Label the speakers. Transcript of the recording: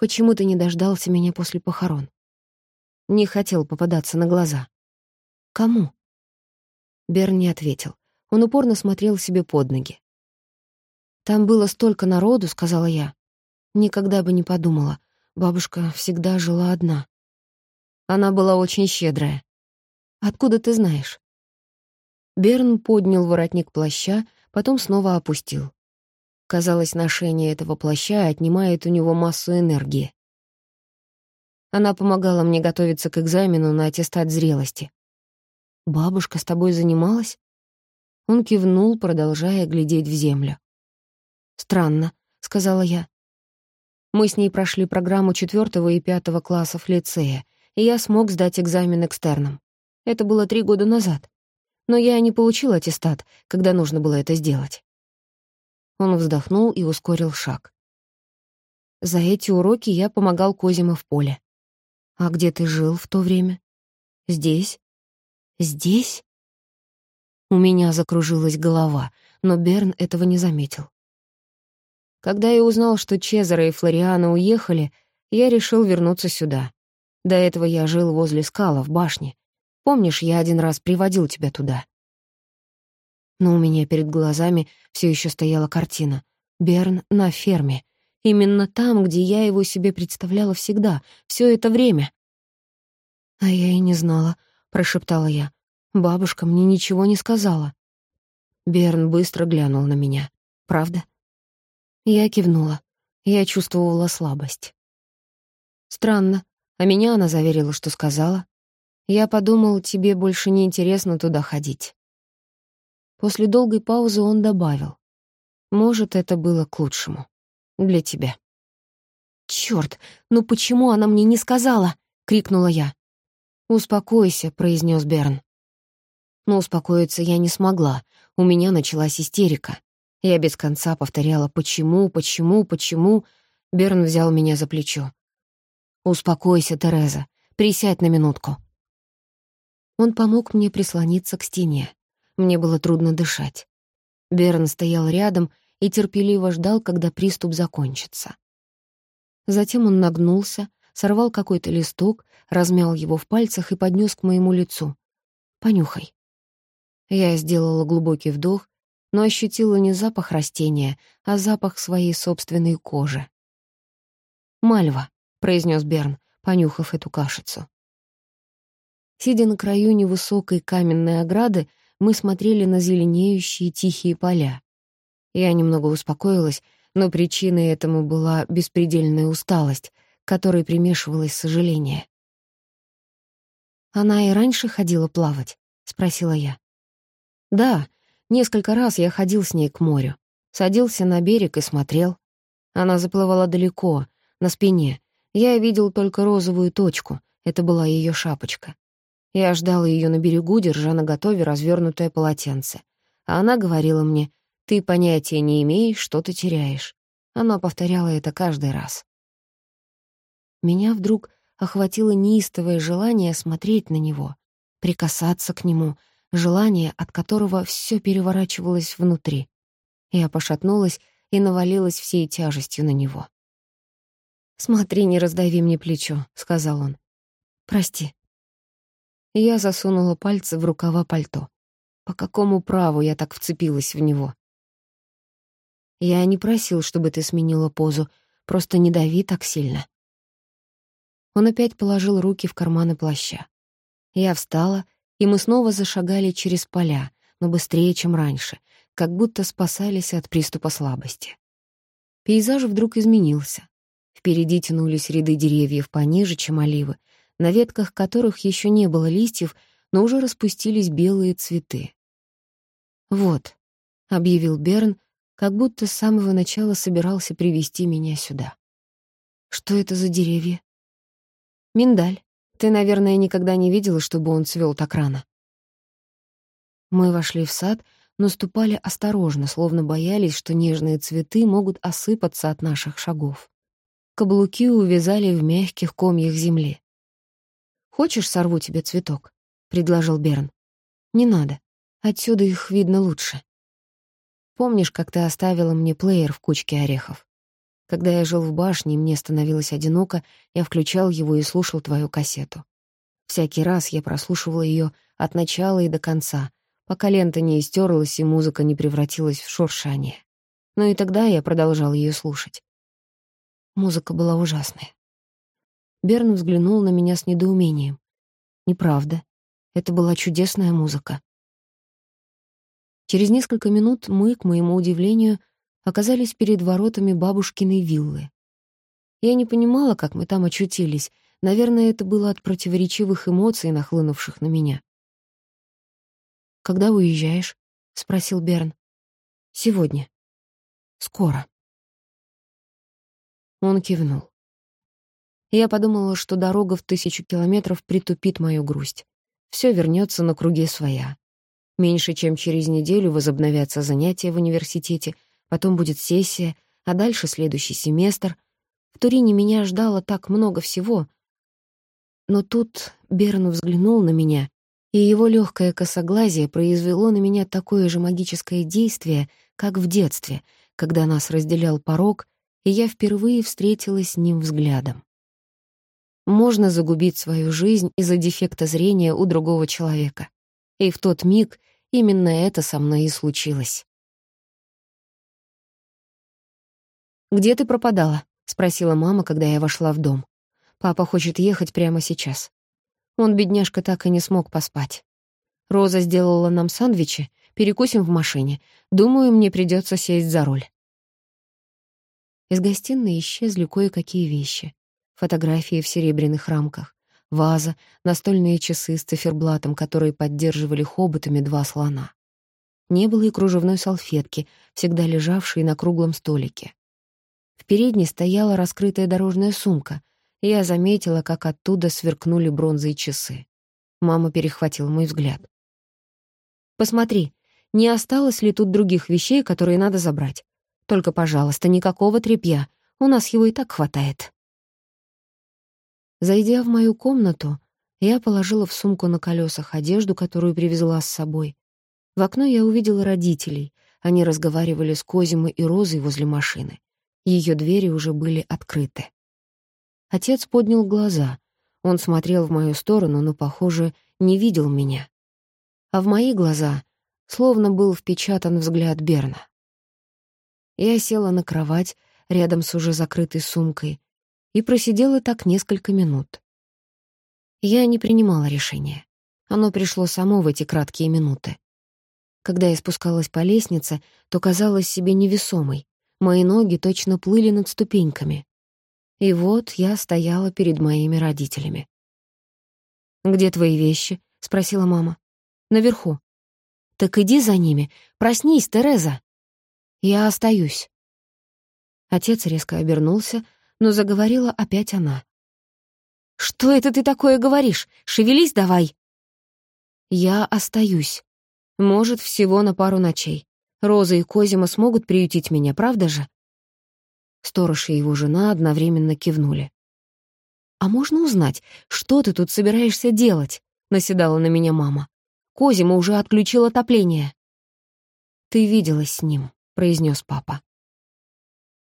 Speaker 1: Почему ты не дождался меня после похорон? Не хотел попадаться на глаза. Кому? Берн не ответил. Он упорно смотрел себе под ноги. «Там было столько народу», — сказала я. Никогда бы не подумала. Бабушка всегда жила одна. Она была очень щедрая. Откуда ты знаешь? Берн поднял воротник плаща, потом снова опустил. Казалось, ношение этого плаща отнимает у него массу энергии. Она помогала мне готовиться к экзамену на аттестат зрелости. «Бабушка с тобой занималась?» Он кивнул, продолжая глядеть в землю. «Странно», — сказала я. Мы с ней прошли программу четвертого и пятого классов лицея, и я смог сдать экзамен экстерном. Это было три года назад. Но я не получил аттестат, когда нужно было это сделать. Он вздохнул и ускорил шаг. За эти уроки я помогал Козима в поле. А где ты жил в то время? Здесь? Здесь? У меня закружилась голова, но Берн этого не заметил. Когда я узнал, что Чезаро и Флориана уехали, я решил вернуться сюда. До этого я жил возле скала в башне. Помнишь, я один раз приводил тебя туда? Но у меня перед глазами все еще стояла картина. Берн на ферме. Именно там, где я его себе представляла всегда, все это время. «А я и не знала», — прошептала я. «Бабушка мне ничего не сказала». Берн быстро глянул на меня. «Правда?» Я кивнула. Я чувствовала слабость. Странно. А меня она заверила, что сказала. Я подумал, тебе больше не интересно туда ходить. После долгой паузы он добавил. Может, это было к лучшему. Для тебя. «Чёрт, ну почему она мне не сказала?» — крикнула я. «Успокойся», — произнес Берн. Но успокоиться я не смогла. У меня началась истерика. Я без конца повторяла «почему, почему, почему». Берн взял меня за плечо. «Успокойся, Тереза. Присядь на минутку». Он помог мне прислониться к стене. Мне было трудно дышать. Берн стоял рядом и терпеливо ждал, когда приступ закончится. Затем он нагнулся, сорвал какой-то листок, размял его в пальцах и поднес к моему лицу. «Понюхай». Я сделала глубокий вдох но ощутила не запах растения, а запах своей собственной кожи. «Мальва», — произнес Берн, понюхав эту кашицу. Сидя на краю невысокой каменной ограды, мы смотрели на зеленеющие тихие поля. Я немного успокоилась, но причиной этому была беспредельная усталость, которой примешивалось сожаление. «Она и раньше ходила плавать?» — спросила я. «Да, Несколько раз я ходил с ней к морю. Садился на берег и смотрел. Она заплывала далеко, на спине. Я видел только розовую точку. Это была ее шапочка. Я ждал ее на берегу, держа на готове развернутое полотенце. А она говорила мне, «Ты понятия не имеешь, что ты теряешь». Она повторяла это каждый раз. Меня вдруг охватило неистовое желание смотреть на него, прикасаться к нему — желание, от которого все переворачивалось внутри. Я пошатнулась и навалилась всей тяжестью на него. «Смотри, не раздави мне плечо», — сказал он. «Прости». Я засунула пальцы в рукава пальто. По какому праву я так вцепилась в него? Я не просил, чтобы ты сменила позу, просто не дави так сильно. Он опять положил руки в карманы плаща. Я встала и мы снова зашагали через поля, но быстрее, чем раньше, как будто спасались от приступа слабости. Пейзаж вдруг изменился. Впереди тянулись ряды деревьев пониже, чем оливы, на ветках которых еще не было листьев, но уже распустились белые цветы. «Вот», — объявил Берн, как будто с самого начала собирался привести меня сюда. «Что это за деревья?» «Миндаль. Ты, наверное, никогда не видела, чтобы он цвел так рано. Мы вошли в сад, но ступали осторожно, словно боялись, что нежные цветы могут осыпаться от наших шагов. Каблуки увязали в мягких комьях земли. «Хочешь, сорву тебе цветок?» — предложил Берн. «Не надо. Отсюда их видно лучше. Помнишь, как ты оставила мне плеер в кучке орехов? Когда я жил в башне, и мне становилось одиноко, я включал его и слушал твою кассету. Всякий раз я прослушивал ее от начала и до конца, пока лента не истерлась и музыка не превратилась в шуршание. Но и тогда я продолжал ее слушать. Музыка была ужасная. Берн взглянул на меня с недоумением. Неправда. Это была чудесная музыка. Через несколько минут мы, к моему удивлению, оказались перед воротами бабушкиной виллы. Я не понимала, как мы там очутились. Наверное, это было от противоречивых эмоций, нахлынувших на меня. «Когда уезжаешь?» — спросил Берн. «Сегодня. Скоро». Он кивнул. Я подумала, что дорога в тысячу километров притупит мою грусть. Все вернется на круги своя. Меньше чем через неделю возобновятся занятия в университете, потом будет сессия, а дальше следующий семестр. В Турине меня ждало так много всего. Но тут Берн взглянул на меня, и его легкое косоглазие произвело на меня такое же магическое действие, как в детстве, когда нас разделял порог, и я впервые встретилась с ним взглядом. Можно загубить свою жизнь из-за дефекта зрения у другого человека. И в тот миг именно это со мной и случилось. «Где ты пропадала?» — спросила мама, когда я вошла в дом. «Папа хочет ехать прямо сейчас». Он, бедняжка, так и не смог поспать. Роза сделала нам сандвичи, перекусим в машине. Думаю, мне придется сесть за руль. Из гостиной исчезли кое-какие вещи фотографии в серебряных рамках, ваза, настольные часы с циферблатом, которые поддерживали хоботами два слона. Не было и кружевной салфетки, всегда лежавшей на круглом столике. В передней стояла раскрытая дорожная сумка, и я заметила, как оттуда сверкнули бронзой часы. Мама перехватила мой взгляд. «Посмотри, не осталось ли тут других вещей, которые надо забрать? Только, пожалуйста, никакого тряпья, у нас его и так хватает». Зайдя в мою комнату, я положила в сумку на колесах одежду, которую привезла с собой. В окно я увидела родителей. Они разговаривали с Козимой и Розой возле машины. Ее двери уже были открыты. Отец поднял глаза. Он смотрел в мою сторону, но, похоже, не видел меня. А в мои глаза словно был впечатан взгляд Берна. Я села на кровать рядом с уже закрытой сумкой, и просидела так несколько минут. Я не принимала решения. Оно пришло само в эти краткие минуты. Когда я спускалась по лестнице, то казалась себе невесомой. Мои ноги точно плыли над ступеньками. И вот я стояла перед моими родителями. «Где твои вещи?» — спросила мама. «Наверху». «Так иди за ними. Проснись, Тереза». «Я остаюсь». Отец резко обернулся, но заговорила опять она. «Что это ты такое говоришь? Шевелись давай!» «Я остаюсь. Может, всего на пару ночей. Роза и Козима смогут приютить меня, правда же?» Сторож и его жена одновременно кивнули. «А можно узнать, что ты тут собираешься делать?» — наседала на меня мама. «Козима уже отключил отопление». «Ты виделась с ним», — произнес папа.